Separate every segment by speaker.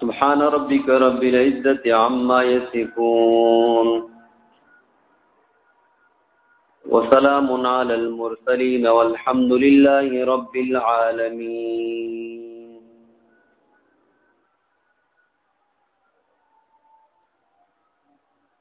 Speaker 1: سبحان ربك رب العزة عما يصفون وسلام على المرسلين والحمد لله رب العالمين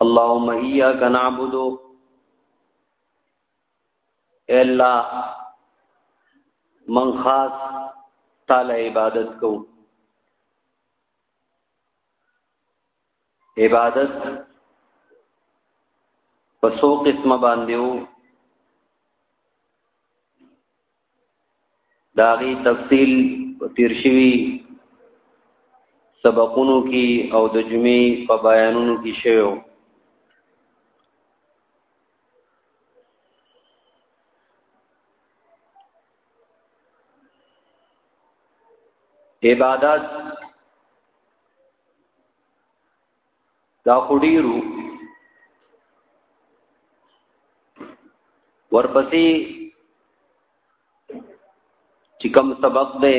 Speaker 1: اللهم إياك نعبد اے اللہ من خاص تعالی عبادت کو عبادت په څو قسمه باندې وو داغي تفصیل تیر شوی سبقونو کې او د جمعې په بیانونو کې شوی عبادت دا خډیرو ورپسې چې کوم سبق دی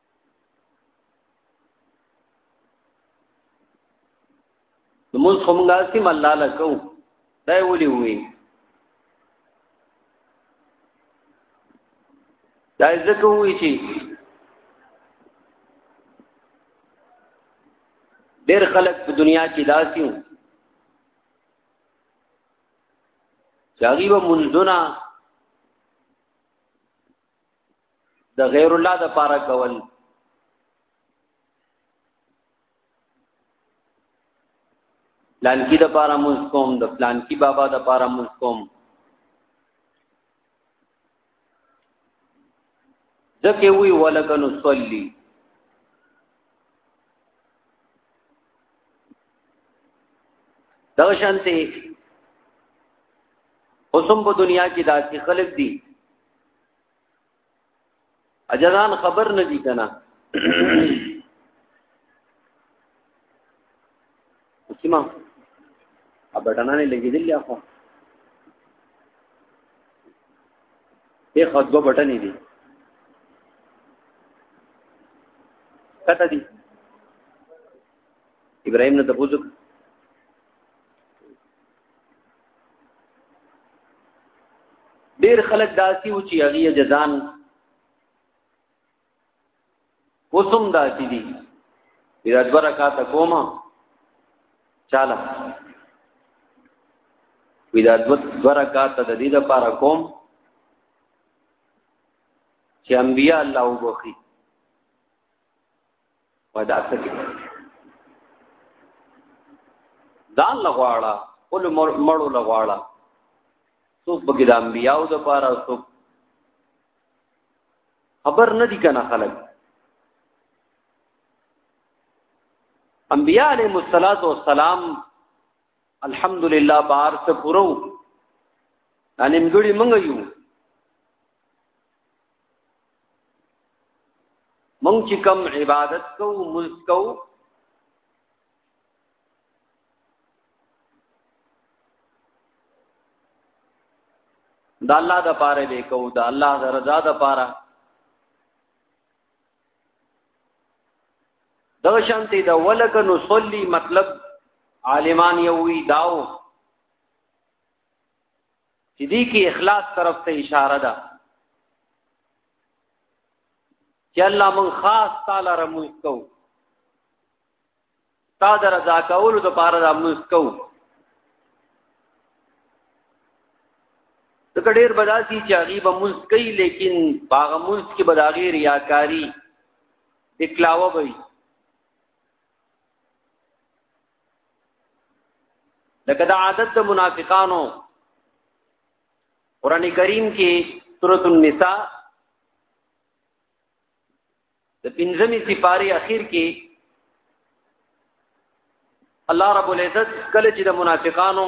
Speaker 1: نو موږ هم غاسي مله لکو دا ولي وي دا ځکه وی چې ډېر خلک په دنیا کې داسیو چې هغه به منځونه د غیر الله د پاره کول پلان کی د پاره موږ کوم د پلان کی بابا د پاره موږ کوم ځکه وی ولکن صلی دا شانته اوسم په دنیا کې داسې خلک دي اجدان خبر نه دي کنه سیما ا بټانا نه لګیدل یا خو یې خو دوه بټنې دي کته دي ابراهيم نه تاسو ډیر خلک داسي و چې هغه جزان وسم داسي دي دا دوه رکعات کوم چاله وی دا دوه رکعات د دې لپاره کوم چې انبیا الله وبخي وای دا څه کې ځان لغواړه ول مړو لغواړه څوک به د انبیاو د پاره څوک خبر نه دي کنه خلک انبیاء علیهم الصلاۃ والسلام الحمدلله بار څه پورو نن موږ یو مونږ چې کوم عبادت کوو ملک کوو دا الله د پاره به کوو دا الله د رضا د پاره دا شانتی دا ولک نصلی مطلب عالمان یوی داو چې دې کې اخلاص طرف ته اشاره ده چې الله مون خاص تعالی رموز کو تا در رضا کول د پاره رموز کو ځکه ډیر بداسي چې هغه به مونږ کوي لیکن باغ مونږ کې بداغي ریاکاری اکلاوه وي لکه دا عادت د منافقانو قران کریم کې سورۃ النساء د پنځمې سپاره اخیر کې الله رب العزت کله چې د منافقانو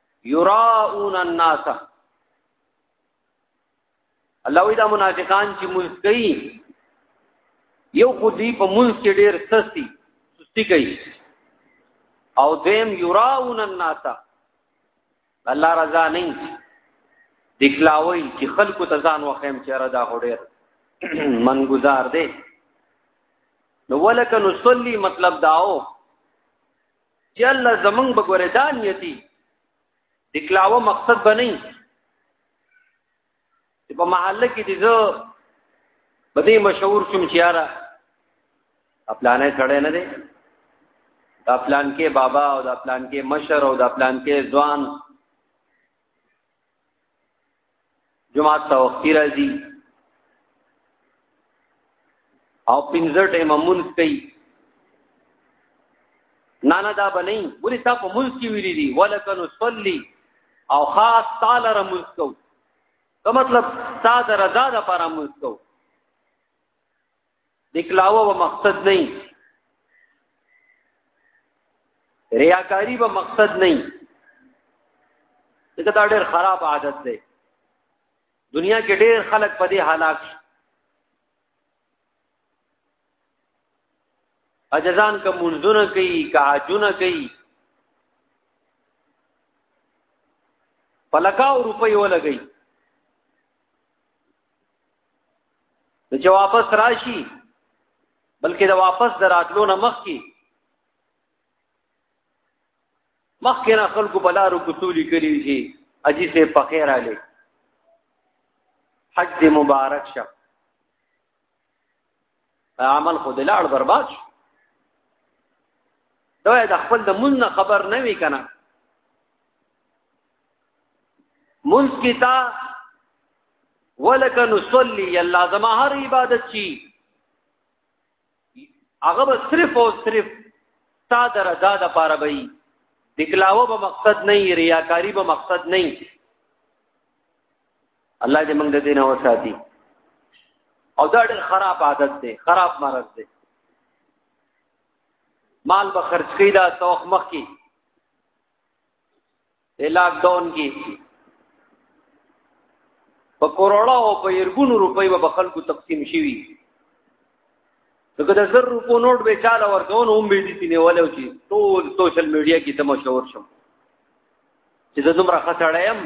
Speaker 1: یراؤون الناس الله وی دا منافقان چې مونږ کوي یو خو دی په مونږ کې ډیر سستی سستی کوي او دیم یراون الناس الله رضا نه دکلاوي چې خلکو ته ځان وخیم چې را دا هډیر من گزار دی نو ولک نصلی مطلب داو چې الله زمنګ بګوره دا نیتی دکلاوه مقصد بنئ چې په محله کې دې زه بده مشهور شم چې یاره خپلانه سړی نه دی دا پلان کې بابا او دا پلان کې مشر او دا پلان کې ځوان جمعه ته وخت راځي او پنځه ټیم مونږ کوي نه نه دا بنئ ولې تا په ملک کې ویلي دي ولکن صلی او خاص تعالی رمز کو دا مطلب تا د رضا د پر رمز کو دکلاوه و مقصد نه ریاکاری به مقصد نه دغه دا ډېر خراب عادت دی دنیا کې ډېر خلک په دې حالات اجزان کا منځونه کوي کا حجونه کوي پلکاو روپۍ ولګي نو چې واپس راشي بلکې دا واپس دراتلو نه مخ کی مخ کې نه خلکو بلارو کوتولي کړی شي اجي سه پخیر علي حج دې مبارک شه عمل خو دلاړ برباد شو دا د خپل د مون نه خبر نه وی کنه مون کیتا ولک نصلی الله زما هر عبادت چی هغه به صرف او صرف تا در ادا د پاره وي دکلاوه به مقصد نه ریاکاری به مقصد نه الله دې موږ د دین او ساتي او دا ډېر خراب عادت دی خراب مرض دی مال به خرج کړي دا توخ مخ کی لاک ډاون کی په کروڑا او په يرګونو روپۍ به خلکو تقسیم شي دغه د زر روپو نوٹ به چاله ورکون هم به دي تینه ولو چې ټول سوشل میډیا کې تم مشهور شوم چې زه دومره خسړې يم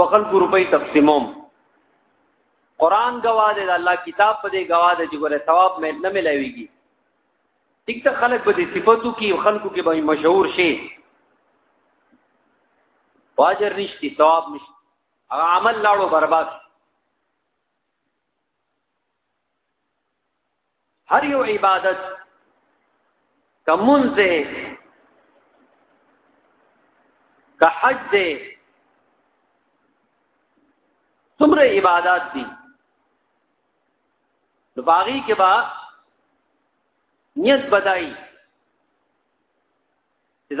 Speaker 1: په خلکو روپۍ تقسیموم قران گواه دی الله کتاب په دې گواه دی چې ګوره ثواب مې نه ملويږي ټیک ته خلک به دې صفاتو کې خلکو کې به مشهور شي واجر نشتی ثواب نشتی هغه عمل لاړو برباد هر یو عبادت کمون دې که حج دې څومره عبادت دي نو باغی کې با نیت بدای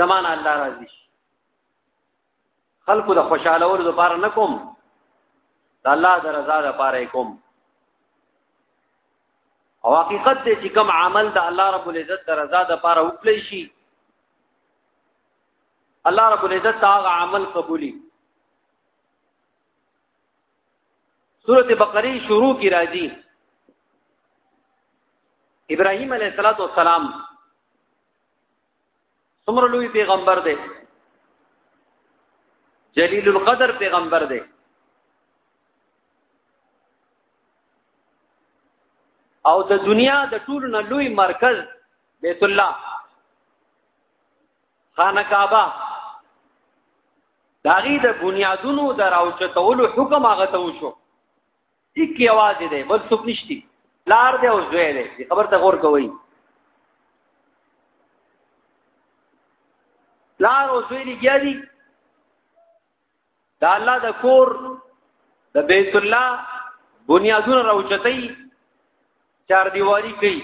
Speaker 1: زمانہ الله راضي شي خلکو د خوشاله ور لپاره نه کوم د الله د رضا لپاره کوم او حقیقت دې چې کوم عمل د الله رب العزت د رضا لپاره وکړي شي الله رب العزت هغه عمل قبولي سورته بقره شروع کی راځي ابراهيم عليه السلام څومره لوی پیغمبر دی جلیل القدر پیغمبر دی او د دنیا د ټولو نه لوی مرکز بیت الله خانه کعبه داغي د بنیادونو د راوچتولو حکم هغه ته وشو ټیک یوازې دی بل څوک نشتی لار دی او زوی دی خبر ته غور کوي لار او زوی دی ګیاري دا الله د کور د بیت الله بنیادونه راوچتای چار دیواری کوي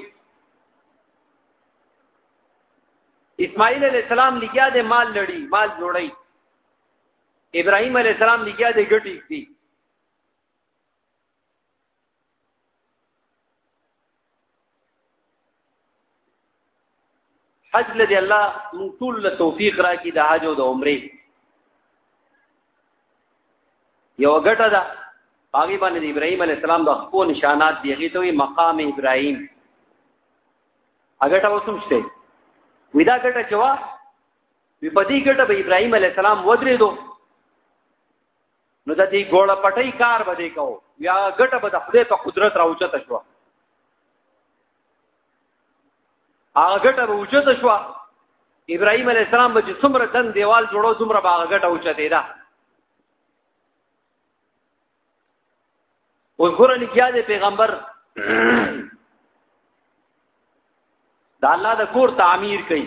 Speaker 1: اسماعیل علیہ السلام لګیا د مال لړی مال جوړی ابراهیم علیہ السلام لګیا د ګټی دی حج لدی الله مون ټول له توفیق راکړي د حج او د عمره یو غټه ده هغه باندې د ابراهيم عليه السلام د خپل نشانات دی هغه ته مقام ابراهيم هغه ته وسمشته ودا غټه چوا په دې غټه به ابراهيم عليه السلام ودرې دو نو د دې ګوړه پټي کار به دی کو یا ګټه به د خدای په قدرت راوچته شو هغه ګټه به وچته شو ابراهيم عليه السلام به چې څومره دن دیوال جوړو څومره به هغه ګټه وچته ده اوس ګوره لګیا دی پیغمبر دا الله د کور تعمیر کوي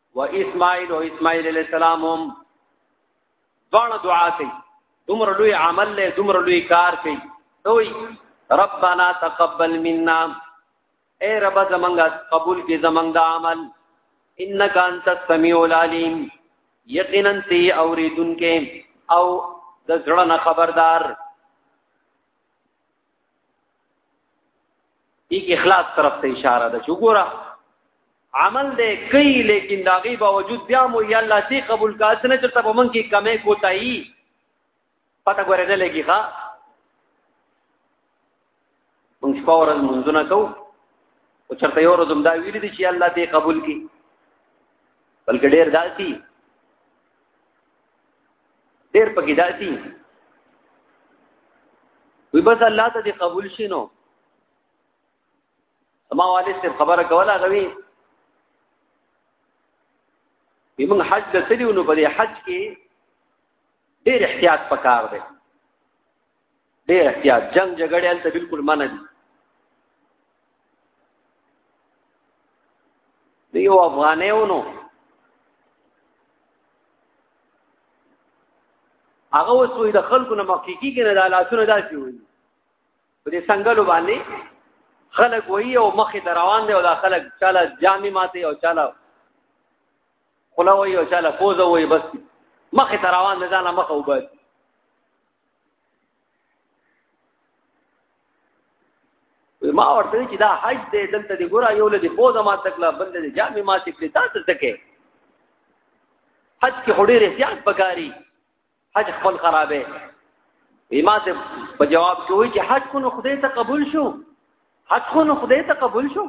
Speaker 1: و اسماعیل او اسماعیل علیہ السلام هم دوه دعا کوي دومره لوی عمل له دومره لوی کار کوي دوی ربنا تقبل منا اے رب زمنګا قبول کی زمنګ دا عمل انک انت السمیع العلیم یقینا تی اوریدونکې او د زړه نه خبردار یک اخلاص طرف ته اشاره ده چې ګوره عمل دې کوي لیکن داغي باوجود بیا مو یا الله سي قبول کا اسنه چې په من کې کمې کوتای پته ګوره نه لګي ښا موږ پاورز منځونه کوو او چرته یو ورځ دا ویل دي چې الله دې قبول کړي بلکې ډېر داسي ډېر پکې داسي وي بس الله ته دې قبول شي نو ما والد صاحب خبره کوله غوي موږ حج ته تلو نو په دې حج کې ډېر احتیاط پکار دی ډېر احتیاط جنگ جګړې هلته بالکل منع دي د یو افغانیونو هغه اوس وي د خلکو نه مخکېږي نه د لاسونو داسې وي په دې څنګهلو باندې خلک وایي او مخې ته روان دی او دا خلک چاله جامې ماتې او چاله خوله وایي او چاله پوزه وایي بس مخې ته روان دی ځانه مخه وباسي ما ورته چې دا حج دی دلته دی ګورا یو لدی پوزه ما تکلا بل لدی جامې ما تکلی تاسو تکې حج کې هډې رسیات بګاری حج خپل خرابې ایما ته په جواب کې وایي چې حج کو نو خدای ته قبول شو حج کو نو خدای ته قبول شو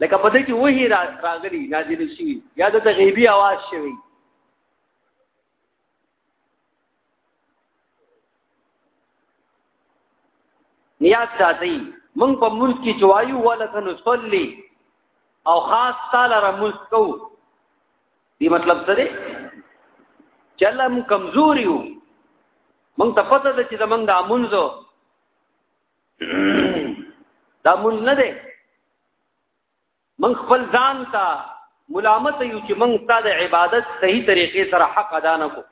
Speaker 1: لکه په دې کې وਹੀ راغلي نازل شي یا د غیبی आवाज شوی نیاز ساتي مونږ په مونږ کې چوایو ولکه نصلي او خاص تعالی را مونږ کو دی مطلب څه دی چې الله مونږ کمزوري یو مونږ ته پته ده چې زمونږ د امونځو دا مونږ نه دی من خپل ځان ته ملامت یو چې من تا د عبادت صحیح طریقې سره حق ادا نه کو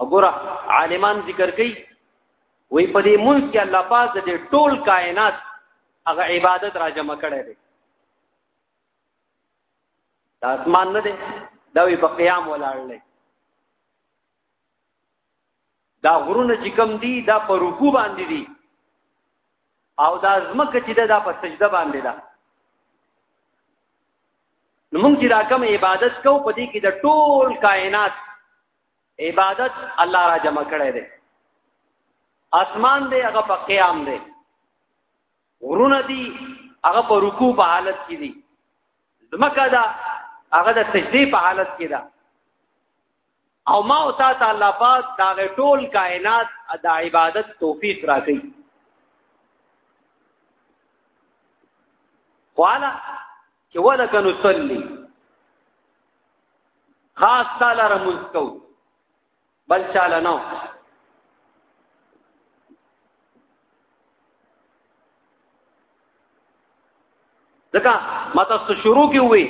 Speaker 1: وګوره عالمان ذکر کوي وی په دې ملک کې الله پاک د ټول کائنات هغه عبادت را جمع کړي دي دا اسمان نه دی دا وی په قیام ولاړ دی دا غرونه چې کم دي دا په رکوع باندې دي او دا زمکه چې دا په سجده باندې ده نو موږ چې دا کوم عبادت کوو په دې کې د ټول کائنات عبادت الله را جمع کړی دی اسمان دی هغه په قیام دی غرونه دي هغه په رکوع په حالت کې دي زمکه دا هغه د سجدي په حالت کې ده او ما او تا ته الله پاک دا ټول کائنات د عبادت توفیق راکړي قالا چې ولک نصلي خاص تعالی رمز کو بل چاله نو ځکه ماته شروع کې وې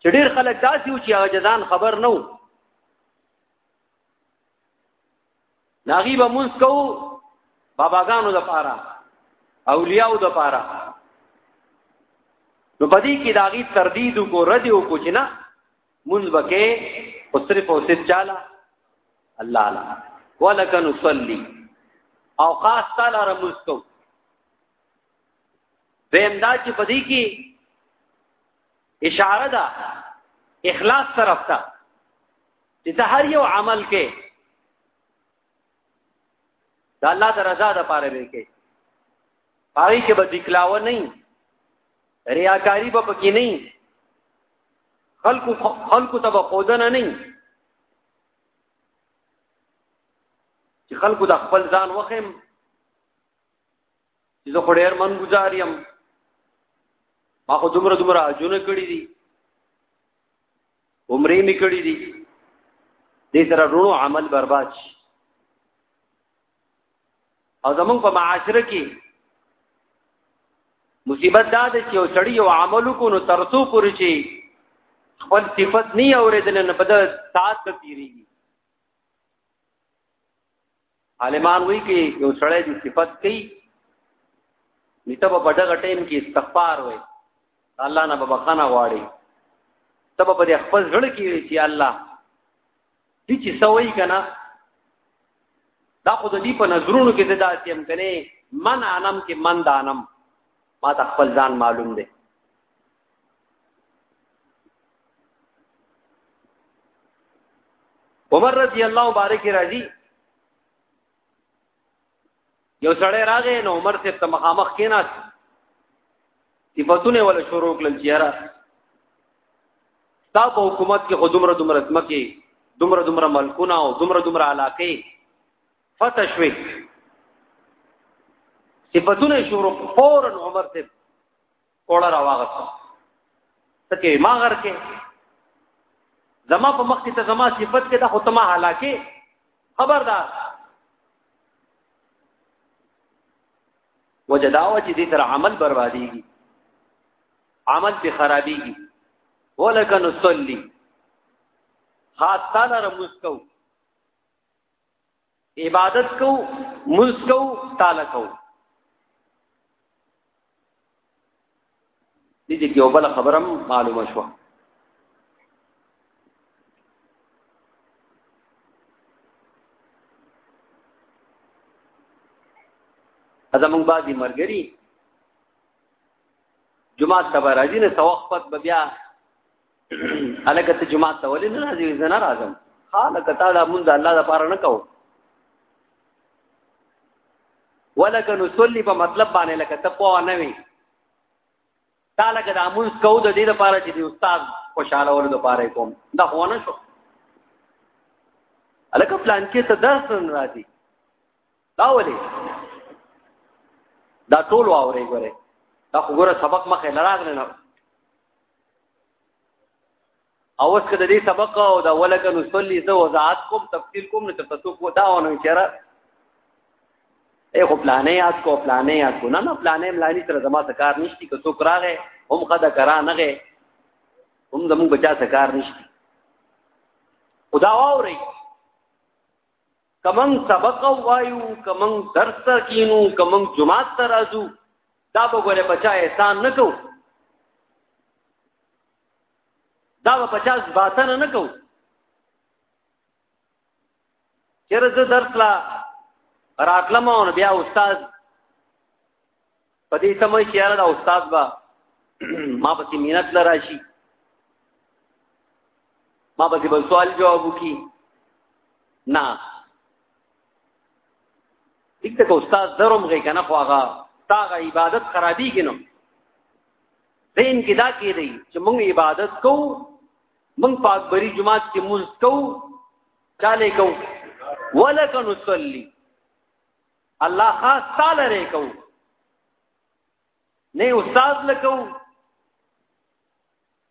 Speaker 1: چې ډېر خلک داسې و چې هغه جزان خبر نه وو ناغي به مونږ کو باباګانو د پاره اولیاءو د پاره نو پدې کې داغي تردید کو رد او کو چې نه مونږ بکې او صرف او صرف چاله الله لا ولکن صلی او خاص تعالی رمز کو دویم دا چې په دې کې اشاره ده اخلاص طرف ته چې ته هر یو عمل کې د الله د رضا د پاره به کې پای کې به دکلاو نه ریاکاری به پکې نه خلق خلق ته به خودنه نه چې خلق د خپل ځان وخم چې زه خو ډېر من گزار یم ما خو دومره دومره اجونه کړی دي عمرې می کړی دي دې سره ورونو عمل برباد شي او زمونږ په معاشره کې مصیبت دا ده چې یو سړی یو عمل کو نو ترسو پوری شي خپل صفت نه اوریدل نه بده سات تیریږي عالمان وی کې یو سړی د صفت کوي نتبه په دغه ټیم کې استغفار وي الله نه بخښنه غواړي تب په دې خپل ځړ کې وي چې الله دې چې سوي کنه دا خو د دې په نظرونو کې دا چې هم کنه من انم کې من دانم ما ته خپل ځان معلوم دی عمر رضی الله مبارک راضی یو سړی راغی نو عمر ته تمخامخ کیناس صفاتونه ولا شروع کړل چیرې تا په حکومت کې خودمره دمره سمکه دمره دمره ملکونه او دمره دمره علاقې فتح شوي صفاتونه شروع فورا عمر ته کوړه راوغسته تکه ما غر کې زما په مخ کې ته زما صفت کې دا ختمه حالکه خبردار وجداوه چې دې تر عمل برباديږي عمل به خرابيږي ولکه نصلي خاص تعالی رمسکو عبادت کو مز کو تعالی کو دې دې کې وبله خبرم معلومه شو ازمون بعضی مرګري جمعه تبراجي نه سوخت بیا الکه ته جمعه ته ولې نه راځي زه نه راځم حاله کته دا مونږ الله د پاره نه کوو ولکه نصلي په مطلب باندې لکه ته پوه نه وي تا لکه د امونس کو د دې لپاره چې دی استاد خوشاله ور د پاره کوم دا هو نه شو الکه پلان کې ته درس نه راځي دا ولې دا ټول واورې ګوره دا خو ګوره سبق مخه لراغ نه او اوس کله دې سبق او دا ولک نو صلی زو وضاحت کوم تفصیل کوم نو تفصیل کو دا ونه چیرې اے خو پلانې یاد کو پلانې یاد کو نه نه پلانې ملانی سره زما سکار نشتی که څوک راغې هم قد کرا نه غې هم زمو بچا سکار نشتی خدا واوري کمن سبق وایو کمن درس کینو کمن جمعه ترازو دا به ګوره بچا احسان نه کو دا به بچا ځباتنه نه کو چیرې زه درس لا راتلم او بیا استاد په دې سمې چې یاره دا استاد با ما په کې مینت لرا شي ما په دې بل سوال جواب وکي نه دته کو استاد درم غي کنه خو هغه تا غ عبادت خرابي کینو دین کې دا کې دی چې موږ عبادت کو موږ پاک بری جمعات کې موږ کو چاله کو ولک نصلی الله خاص تعالی رې کو نه استاد لکو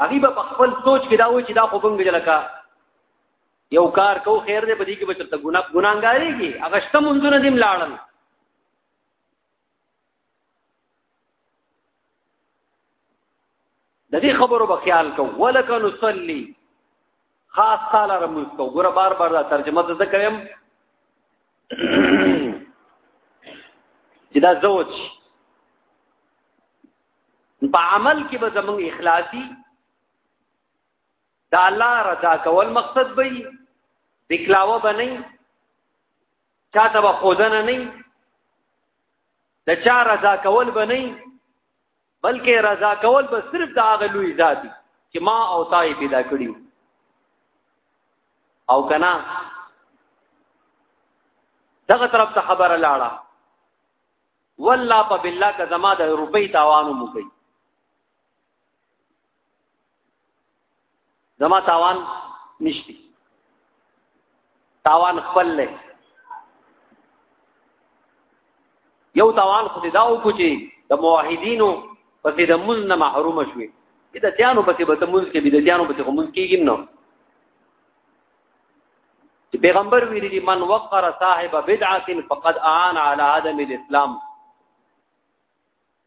Speaker 1: هغه به خپل سوچ کې دا وایي چې دا خو بنګ جلکا یو کار کو خیر دې بدی کې بچته ګنا ګناګاری کې هغه شته منځونه دیم لاړل د دې خبرو به خیال کو ولک نصلی خاص تعالی رمز کو ګوره بار بار دا ترجمه زده کوم چې دا زوج په عمل کې به زموږ اخلاصي دا الله رضا کول مقصد به وي دکلاوه به نه چاته به خودنه نه د چا رضا کول به نه بلکې رضا کول به صرف د هغه لوی ذاتي چې ما او تا یې پیدا کړی او کنا دغه طرف ته خبره لاړه والله په بالله که زما د روپۍ تاوانو مو کوي زما تاوان نشتی تاوان خپل لې یو تاوان خو دا وکړو چې د موحدینو پسې د مونږ نه محروم شوي بدعتانو پسې به مونږ کې بدعتانو پسې مونږ کېږي نه چې پیغمبر ویلي دي من وقر صاحب بدعه فقد اعان على عدم الاسلام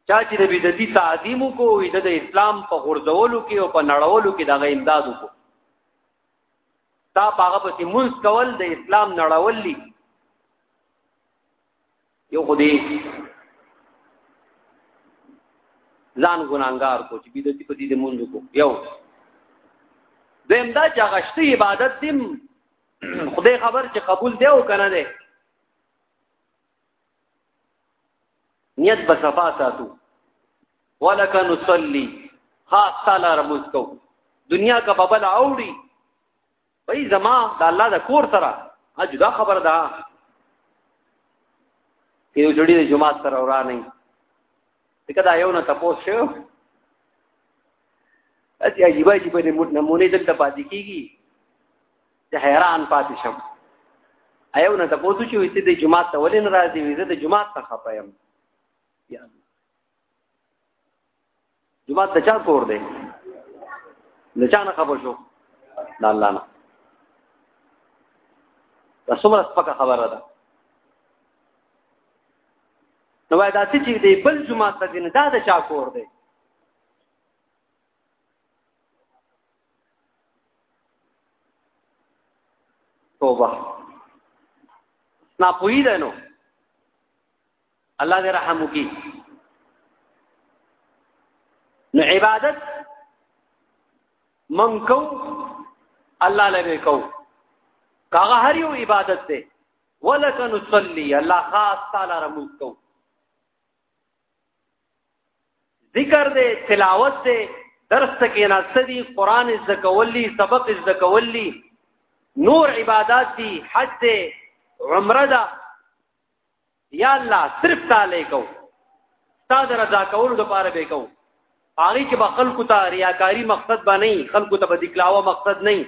Speaker 1: چا چې د بدعتي تعظیم کو وي د اسلام په غردولو کې او په نړولو کې دغه امداد وکړو تا پاغه پسې مونږ کول د اسلام نړول دي یو خو دې ځان ګناګار کو چې بيد دي په دې مونږ کو یو دیم دا چې غشتي عبادت دې خدای خبر چې قبول دی او کنه دی نیت به صفا ساتو ولک نصلی خاص تعالی رمز کو دنیا کا ببل اوړي وای زما د الله د کور سره اجدا خبر ده یو جوړی د جمعه سره ورانه دغه دا یو نه تاسو شو اسی عجیب عجیب نمونه دلته پاتې کیږي ته حیران پاتې شم ایو نه تاسو چې وې د جمعه ته ولې ناراضي وې د جمعه ته خپایم یا جماعت د چا کور دی د چا نه خبر شو د الله نه دا څومره سپکه خبره ده نو وای دا چې دی بل جماعت ته نه دا د چا کور دی توبه نا پوی ده نو الله دې رحم وکړي نو عبادت من کو الله لوي کو کاغه هر یو عبادت دی ولک نصلی الله خاص تعالی رموز کو ذکر دی تلاوت دی درس کې ناشته دي قران زکولی سبق زکولی نور عبادت دي حج دی عمره ده یا الله صرف تعالی کو تا د رضا کولو لپاره به کو هغه کې به خلکو ته ریاکاری مقصد به نه خلکو ته به دکلاوه مقصد نه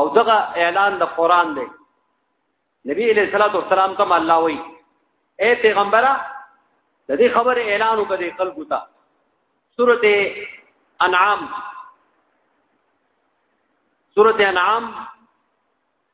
Speaker 1: او دغه اعلان د قران دی نبی علیہ الصلوۃ والسلام ته الله وی اے پیغمبره د دې خبر اعلان وکړي خلکو ته سورته انعام سورته انعام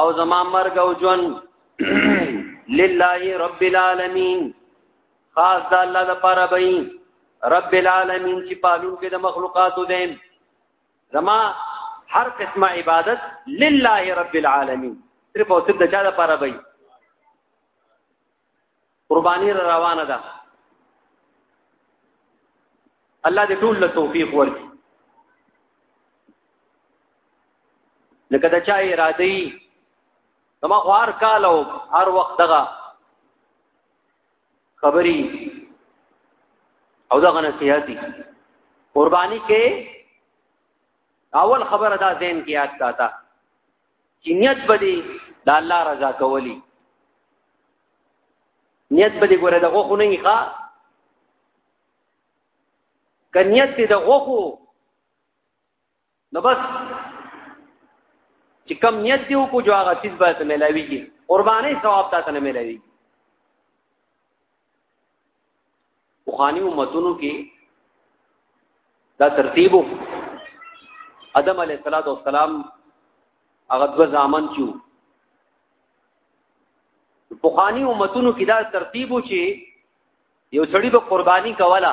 Speaker 1: او زما مرګ او ژوند لله رب العالمین خاص د الله لپاره به رب العالمین چې پالون کې د مخلوقاتو دي زما هر قسمه عبادت لله رب العالمین تر په څه د چا لپاره به قرباني روانه ده الله دې ټول له توفیق ورکړي لکه دا چا اراده ای زما خو هر کال او هر وخت دغه خبري او دغه نصيحتي قرباني کې اول خبره دا ذهن کې یاد ساته چې نیت به دې د الله رضا کولی نیت به دې ګوره د غوښو نه ښه که نیت دې د غوښو نو بس چې کم نیت دی وکړو جو هغه چیز به ته ملاویږي قرباني ثواب ته نه ملاویږي بخانی امتونو کې دا ترتیب ادم علیه السلام هغه دو ځامن چې بخانی امتونو کې دا ترتیب چې یو سړی به قرباني کوله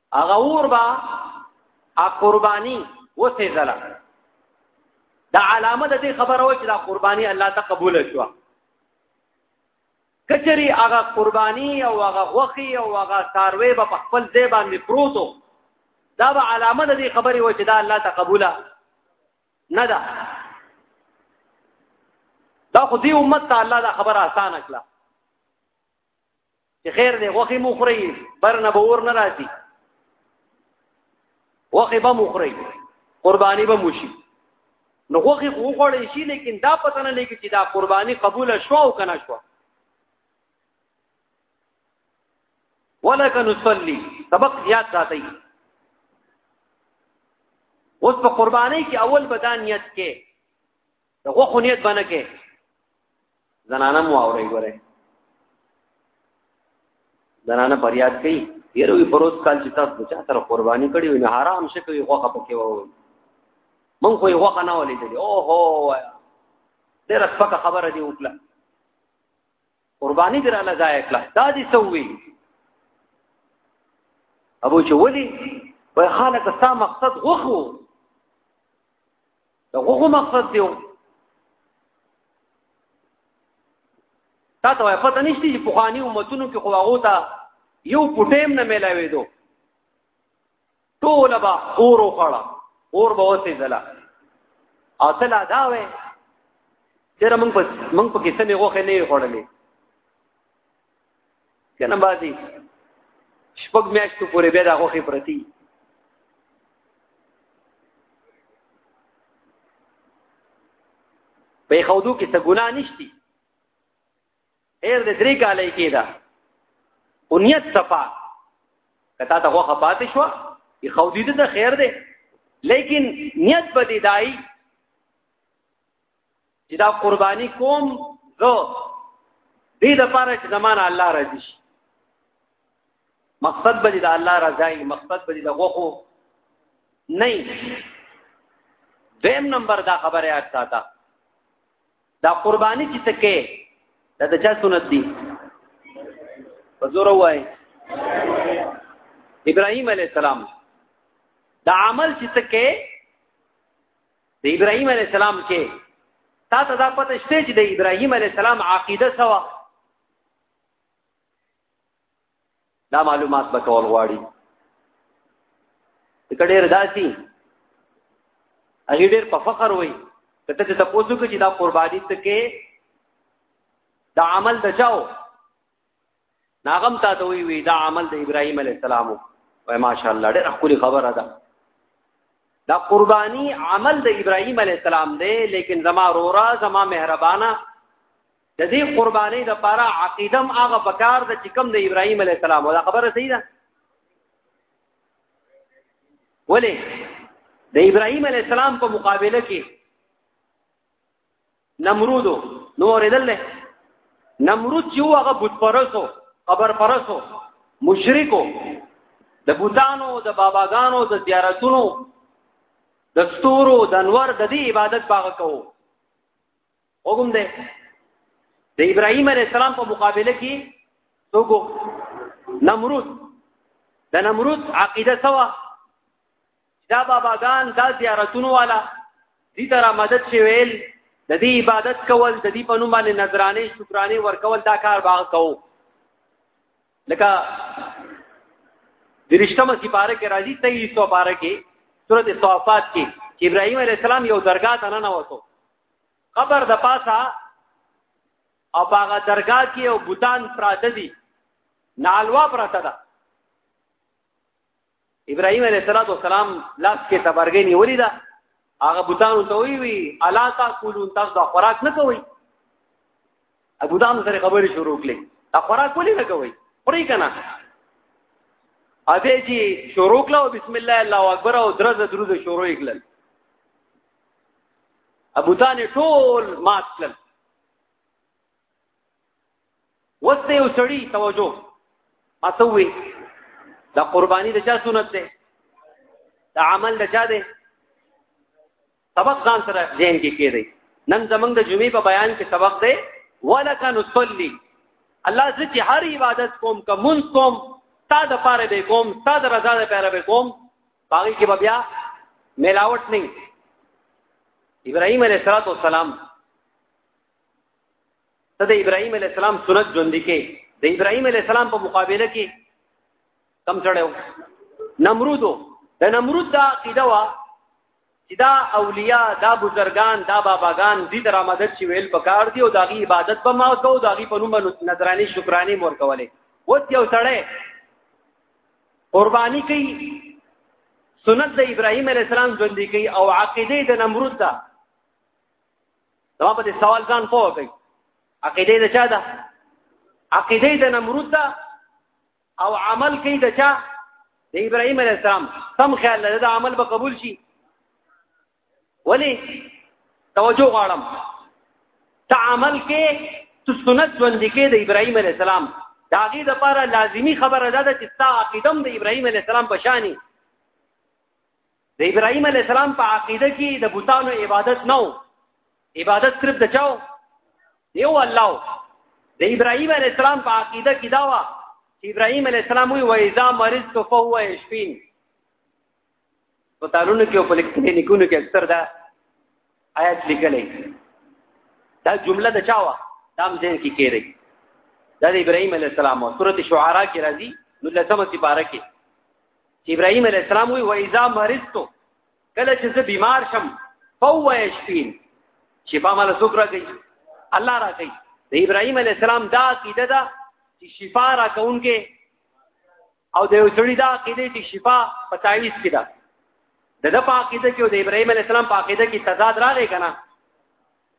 Speaker 1: هغه اور با ا قرباني وته زلا دا علامه د دې خبره و چې دا قرباني الله ته قبول شو کچری هغه قرباني او هغه غوخي او هغه ساروي په خپل ځای باندې پروتو دا به علامه د دې خبرې و چې دا الله ته قبول نه ده دا خو دې امت ته الله دا خبره اسانه کړه چې خیر دی غوخي مو خوري برنه به ور نه راځي غوخي به مو خوري قرباني به مو شي نو غوخي خو خوړې شي لیکن دا پته نه لګي چې دا قرباني قبول شو او کنه شو ولک نصلي سبق یاد ساتي اوس په قرباني کې اول بدانیت کې د غوخو نیت باندې کې زنانه مو اوري ګوره زنانه فریاد کوي یره وی پروت کال چې تاسو بچا تر قرباني کړی وي نه حرام شي کوي غوخه پکې وو مونږ خو یې غوخه نه ولې دي او هو ډېر سپکه خبره دی وکړه قرباني در الله ځای کړه دا دي سووي ابو چې ولي په خاله که ستا مقصد غوخو دا غوغو مقصد دیو تا ته وای پته نشته چې پخوانی امتونو کې خو هغه ته یو پټیم نه ملاوي دو ټول با اور وخړه اور به وسه زلا اصل ادا وې چې موږ په موږ په کیسه نه غوخه نه خړلې کنه بازي شپږ میاشتو پورې به دا غوخي پرتی په خودو کې څه ګناه نشتی ایر د درې کالې کې دا اونیت صفا کته ته غوخه پاتې شو ای خودی ته خیر دی لیکن نیت بدی دای چې دا قرباني کوم زه دې د پاره چې زمانه الله راضي شي مقصد به د الله رضای مقصد به د غوخو نه دیم نمبر دا خبره یاد ساته دا قرباني چې تکې دا د چا سنت دي په زور وای ابراهيم عليه السلام دا عمل چې تکې د ابراهيم عليه السلام کې تا ته دا پته شته چې د ابراهيم عليه السلام عقيده سوا دا معلومات به کول غواړي کډیر داسي هغه ډیر په فخر وای کته چې تاسو کې چې دا قرباني ته کې دا عمل د چاو ناغم تا ته وی وی دا عمل د ابراهيم عليه السلام وای ماشاءالله ډېر خولي خبره ده دا قرباني عمل د ابراهيم عليه السلام دی لیکن زما رورا زما مهربانا د دې قرباني د پاره عقیدم هغه پکار د چکم د ابراهيم عليه السلام دا خبره صحیح ده ولی د ابراهيم عليه السلام په مقابله کې نمرود نو اوریدل نه نمرود چې هغه بت پرسو قبر پرسو مشرکو د بوتانو د باباګانو د زیارتونو د ستورو د انور د دې عبادت باغ کوو وګم دې د ابراهيم عليه السلام په مقابله کې توګو نمرود د نمرود عقیده سوا دا باباګان دا زیارتونو والا دي تر مدد شي ویل د دې عبادت کول د دې په نوم باندې نظرانه شکرانه ورکول دا کار باغ کوو لکه درشتمه سپاره کې راځي 2300 پاره کې سورته صافات کې چې ابراهيم عليه السلام یو درگاه ته نه وته قبر د پاسا او هغه درگاه کې او بوتان پراته دي نالوا پراته ده ابراهيم عليه السلام لاس کې تبرګې نیولې ده هغه بوتانو ته وی وی الا تاکلون تاسو دا خوراک نه کوئ ابو دام سره خبرې شروع کړې دا خوراک ولې نه کوئ پرې کنه اده چې شروع کړه بسم الله الله اکبر او درز درود شروع کړل ابو دان ټول مات کړل وس دې یو سړی توجه ماته وي دا قرباني د چا سنت ده دا عمل د چا ده سبق ځان سره ذهن کې کېږي نن زمنګ د جمعې په بیان کې سبق ده ولک نصلی الله زه چې هر عبادت کوم کوم کوم تا د پاره به کوم تا د رضا د پاره به کوم باقي کې به بیا ملاوت نه ابراهيم عليه السلام ته د ابراهيم عليه السلام سنت ژوند کې د ابراهيم عليه السلام په مقابله کې کم چړیو نمرود د نمرود دا عقیده وا چې دا اولیاء دا بزرگان دا باباګان دې تر مدد چې ویل پکار دی او دا غي عبادت به ما کو دا غي په نوم نظرانی شکرانی مور کولې وڅ یو سړی قربانی کوي سنت د ابراهيم عليه السلام ژوند کې او عقیده د نمرود دا دا په دې سوال ځان پوه کوي عقیده د چا ده عقیده د نمرود ده او عمل کوي د چا د ابراهيم عليه السلام سم خیال لري دا عمل به قبول شي ولی توجه غواړم ته عمل کې ته سنت ژوند کې د ابراهيم عليه السلام دا غي د لپاره لازمی خبره ده چې تا عقیدم د ابراهيم عليه السلام په شانی د ابراهيم عليه السلام په عقيده کې د بوتانو عبادت نه و عبادت صرف د چاو یو الله د ابراهيم عليه السلام په عقيده کې دا و چې ابراهيم عليه السلام وی وایذا مرض تو فهو يشفين په تارونو کې او په لیکنو کې اکثر دا آیت لیکلې دا جمله د چاوا دام ځین کې کېږي دا د ابراهيم عليه السلام او سورته شعراء کې راځي نو لسمه سپاره کې چې ابراهيم عليه السلام وی و اذا مرضتو کله چې زه بیمار شم فهو يشفين شفا مال څوک راکړي الله راکړي د ابراهيم عليه السلام دا عقیده ده چې شفا راکونکي او د یو سړي دا عقیده چې شفا په تعویز کې ده د د پاکیده کې او د ابراهیم علی السلام پاکیده کې تضاد راغی کنه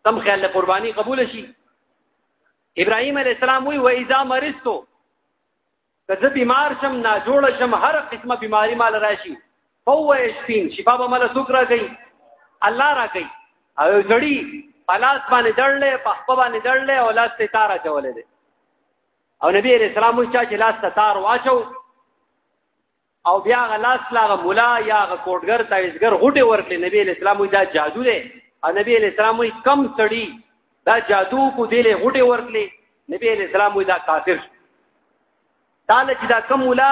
Speaker 1: تم خیال له قرباني قبول شي ابراهیم علی السلام وی و اذا مرستو که زه بیمار شم نا جوړ شم هر قسمه بیماری مال راشي فو اشفین شفا به مال سوک را گئی الله را گئی او جړی پلاس باندې دړلې په خپل باندې دړلې او لاس ته تارا چولې دي او نبی عليه السلام وی چې لاس ته تار واچو او بیا غ لاس لاغه مولا یا غ کوټګر تایزګر غټي ورکړي نبی عليه السلام وی دا جادو دی او نبی عليه السلام وی کم سړی دا جادو کو دی له غټي ورکړي نبی عليه السلام وی دا کافر دا چې دا کم مولا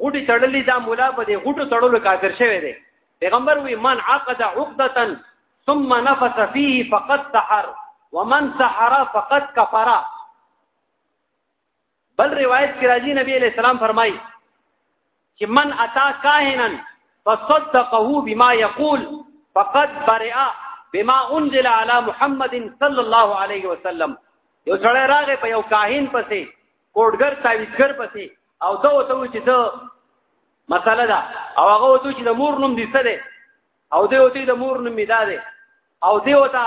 Speaker 1: غوټي تړلې دا مولا په دې غوټو تړلو کافر شوی دی پیغمبر وی من عقد عقده ثم نفس فيه فقد سحر ومن سحر فقد كفر بل روایت کې راځي نبی عليه السلام فرمایي چې من اتا کاهنا فصدقه بما يقول فقد برئ بما انزل على محمد صلى الله عليه وسلم یو سړی راغی په یو کاهن پسې کوډګر تعویذګر پسې او دا وته وی چې ته مساله ده او هغه وته چې د مور نوم دې څه ده او دې وته د مور نوم میدا ده او دې وته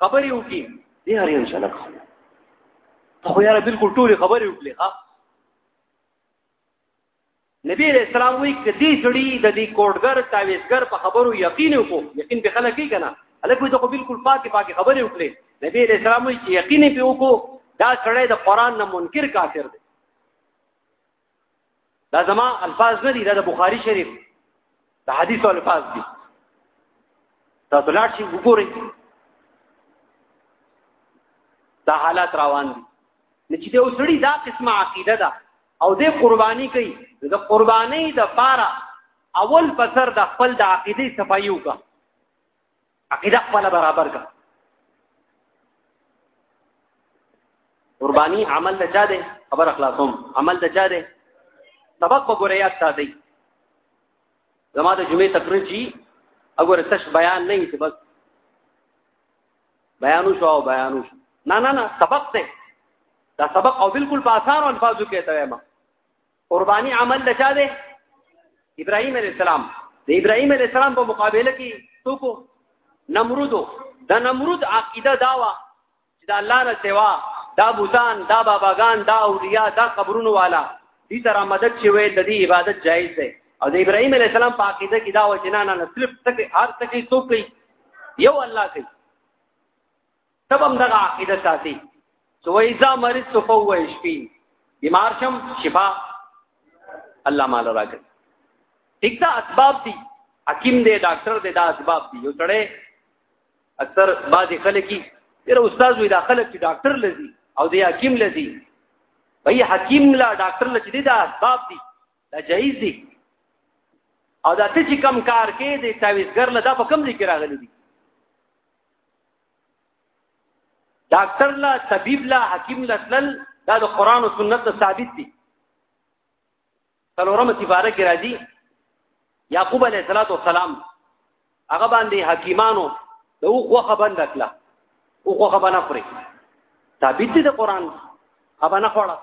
Speaker 1: خبرې وکي دې هر یو انشاء الله خو یاره بالکل ټول خبرې وکړي ها نبی علیہ السلام وی کدی جړی د دې کوډګر تعویزګر په خبرو یقین وکړو یقین به خلک کی کنه الکه ته خو بالکل پاکي پاکي خبرې وکړي نبی علیہ السلام وی یقین په وکړو دا سړی د قران نه منکر کافر دی دا زما الفاظ نه دي دا د بخاری شریف د حدیث الفاظ دي تاسو لاړ شئ وګورئ دا حالات روان دي نه چې یو سړی دا قسمه عقیده ده او دې قرباني کوي د قرباني د پاره اول بسر د خپل د عقیده صفایو کا عقیده خپل برابر کا قربانی عمل د چا دی خبر اخلاصوم عمل د چا دی سبق په ګوریا ساتي زما د جمعې تقریر جی اگر تش بیان نه وي بس بیانو شو او بیانو شو نه نه نه سبق ته دا سبق او بالکل په آسان الفاظو کې ته ما قرباني عمل د چا دی ابراهيم عليه السلام د ابراهيم عليه السلام په مقابله کې څوک نمرود د نمرود عقیده داوا چې د الله نه سوا دا بوتان دا باباګان دا اولیاء دا قبرونو والا دې سره مدد چې وې د دې عبادت جایز ده او د ابراهيم عليه السلام په عقیده کې دا و چې نه نه صرف تک هر تک څوک یو الله کوي تب هم دغه عقیده ساتي چې وایزا مریض تو په وای شپې بیمار شم شفا الله مال راکړي ټیک دا اسباب دي حکیم دی ډاکټر دی دا اسباب دي یو سړی اکثر بعضی خلک کی تیر استاد وی دا خلک چې ډاکټر لذي او دی حکیم لذي وای حکیم لا ډاکټر لچې دي دا اسباب دي دا جایز دي او دا ته چې کم کار کې دي تعویزګر لدا په کم ذکر راغلي دي ډاکټر لا طبيب لا حکیم لا تلل دا د قران او سنت ثابت دي څلورمه سپاره کې راځي یعقوب علیه السلام هغه باندې حکیمانو د او خوخه بند کړه او خوخه باندې خوري ثابت دي د قران هغه نه خوړه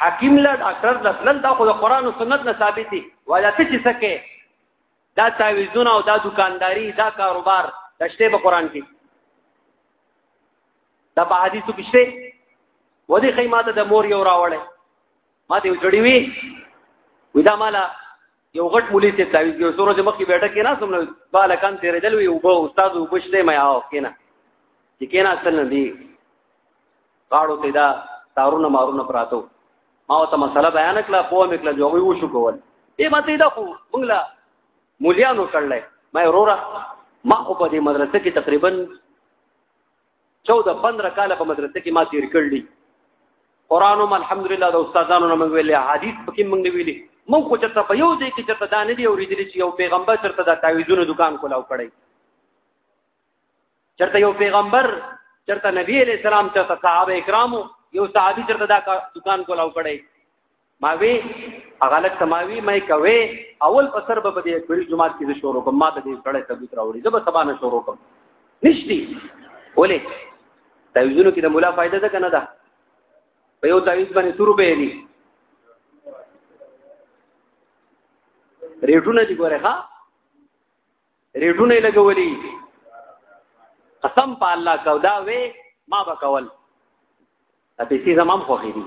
Speaker 1: حکیم له ډاکټر لتل دا خو د قران او سنت نه ثابت دي ولا ته چې سکه دا تعویذونه او دا دکانداری دا کاروبار دشته په قران کې دا په حدیثو کې شته ودی خیماته د مور یو راوړل ما ته جوړی وی وی دا مالا یو غټ مولي ته تعویذ یو سورو چې مخکې بیٹه کې نه سم نو بالکان تیرې دل وی او به استاد وبشته مې آو کینا چې کینا اصل نه دی غاړو ته دا تارونه مارونه پراتو ما ته مسله بیان کړه په مې کړه جوړوي و شو کول ای ماته دا خو موږ لا مولیانو کړل ما وروره ما خو په دې مدرسې کې تقریبا 14 15 کال په مدرسې کې ما تیر کړلی قران هم الحمدلله د استادانو نه موږ ویلې حدیث پکې موږ نه ویلې موږ خو چرته په یو ځای کې چرته دا نه دی اورېدلی چې یو پیغمبر چرته دا تعویذونو دکان کولاو کړی چرته یو پیغمبر چرته نبی علیہ السلام چرته صحابه کرامو یو صحابي چرته دا دکان کولاو کړی ما وی هغه لک سماوي مې کوي اول په سر به دې بری جمعات کې شروع کوم ما ته دې کړه ثبوت راوړي زه به سبا نه شروع کوم نشتی ولې تعویذونو کې د مولا فائدہ ده کنه ده په یو تعویذ باندې 100 روپے دي ریټونه دي ګوره ها ریډونه لګولي قسم په الله کو دا وې ما بکول دا پیسې زمام خوخې دي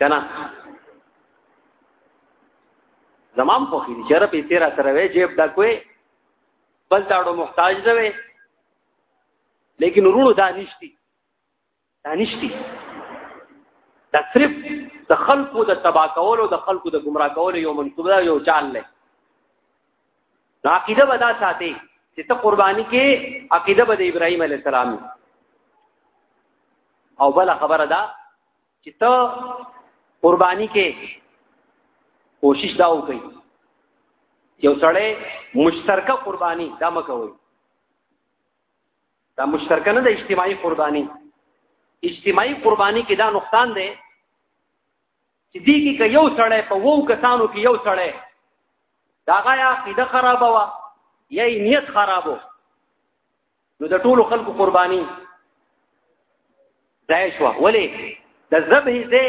Speaker 1: کنه زمام خوخې دي چېرې پیسې را سره وې جیب ډکوي بل تاړو محتاج نه وې لیکن ورونو دا نشتی دانشتي دا صرف د خلقو د تبا کولو د خلقو د گمراه کولو یو منصوب ده یو چال نه دا عقیده به دا ساتي چې ته قرباني کې عقیده به د ابراهیم علی السلام او بل خبره ده چې ته قرباني کې کوشش دا وکړي یو سړی مشترکه قرباني دا مکوي دا مشترکه نه ده اجتماعي قرباني اجتماعي قرباني کې دا نقصان دی چې دې کې که یو سړی په وو کسانو کې یو سړی دا غیا عقیده خرابه وه یا یې نیت خرابو نو د ټولو خلکو قرباني ضایع شوه ولې د ذبح ځای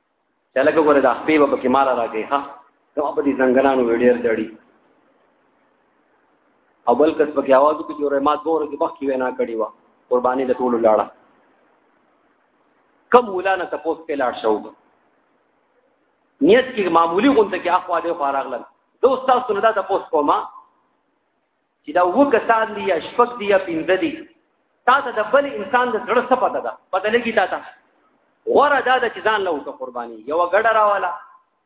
Speaker 1: چې لکه ګوره دا خپې به پکې مال راکې ها دا په دې ځنګلانو وړیر دړي او بل کس پکې आवाज وکړي چې ما دوره کې بخ کې وینا کړی و قرباني د ټولو لاړه کم مولانا تاسو کې لاړ شو نیت کې معمولی غونډه کې اخوا دې فارغ لن دوست تاسو نه دا تاسو کومه چې دا و کسان دي یا شپږ دي یا پنځه دي تا ته د بل انسان د زړه څه پته ده پته لګي تا ته غوره دا ده چې ځان له وکړه قرباني یو ګډه راواله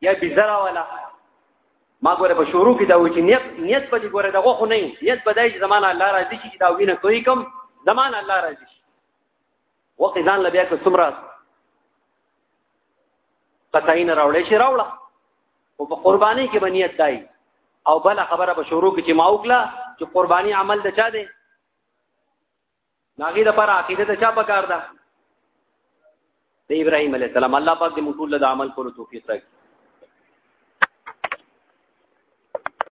Speaker 1: یا بزرا والا ما ګوره په شروع کې دا و چې نیت نیت به ګوره دغه خو نه نیت به دای چې زمانه الله راضي شي دا وینه کوي کوم زمانه الله راضي شي وخت ځان لبیا کو سمرا قطعین راوړې شي راوړه او په قرباني کې بنیت دای او بل خبره په شروع کې چې ما وکړه چې قرباني عمل د چا دی ناغي د پر عقیده د چا پکار ده د ابراهيم عليه السلام الله پاک دې موږ ټول د عمل کولو توفیق راکړي